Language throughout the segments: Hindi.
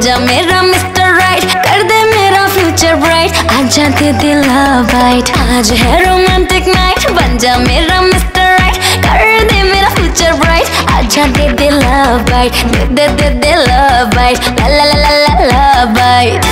जा मेरा मिस्टर राइट कर दे मेरा फ्यूचर ब्राइट आजा दे दे बाइट आज है रोमांटिक नाइट बन जा मेरा मिस्टर राइट कर दे मेरा फ्यूचर ब्राइट आजा दे दे बाइट दे दे दे दे लव बाइट ला ला ला ला ला लव बाइट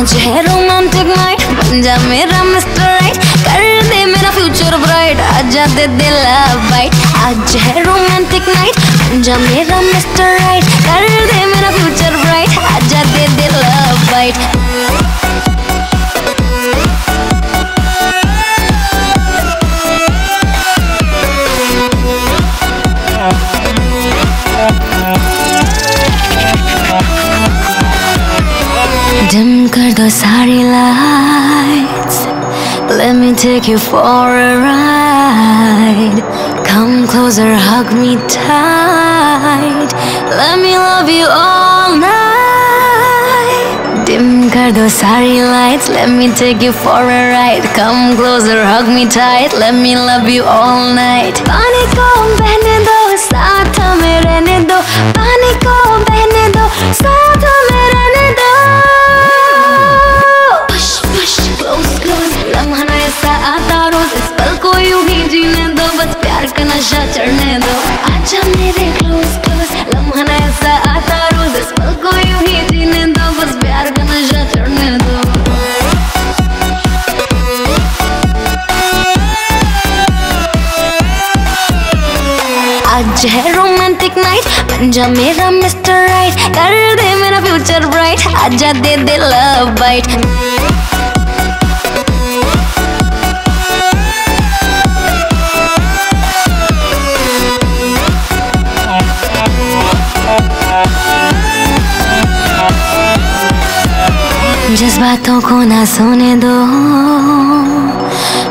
आज है रोमांटिक नाइट बन जा मेरा मिस्टर राइट। कर दे मेरा फ्यूचर ब्राइट। आजा दे दे लव बाइट। आज है रोमांटिक नाइट बन जा मेरा मिस्टर राइट। कर दे मेरा फ्यूचर ब्राइट। आजा दे दे लव बाइट। Dim कर दो सारी lights Let me take you for a ride Come closer, hug me tight Let me love you all night Dim कर दो सारी lights Let me take you for a ride Come closer, hug me tight Let me love you all night आज है रोमांटिक नाइट बन जा मेरा मिस्टर राइट कर दे मेरा फ्यूचर ब्राइट आजा दे दे लव बाइट जज्बातों को ना सोने दो।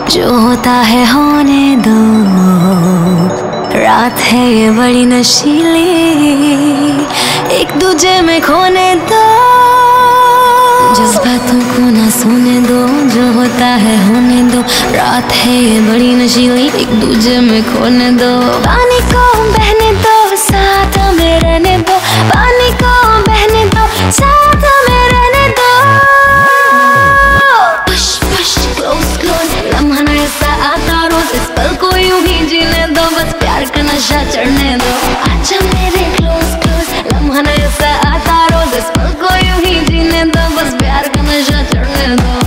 जो होता है होने दो। रात है ये बड़ी नशीली। एक दूजे में खोने दो। जज्बातों को ना सोने दो, जो होता है होने दो। रात है ये बड़ी नशीली, एक दूजे में खोने दो। पानी को बहने चढ़ने दो। आजा मेरे close close लम्हा ऐसा आता रोज। इस पल को यूँ ही जीने दो। बस प्यार का नशा चढ़ने दो।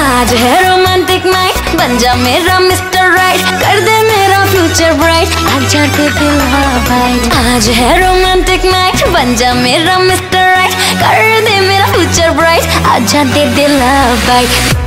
आज है रोमांटिक नाइट बन जा मेरा मिस्टर राइट कर दे मेरा फ्यूचर ब्राइट आजा दे दे बाइट आज है रोमांटिक नाइट बन जा मेरा मिस्टर राइट कर दे मेरा फ्यूचर ब्राइट आजा दे दे लव बाइट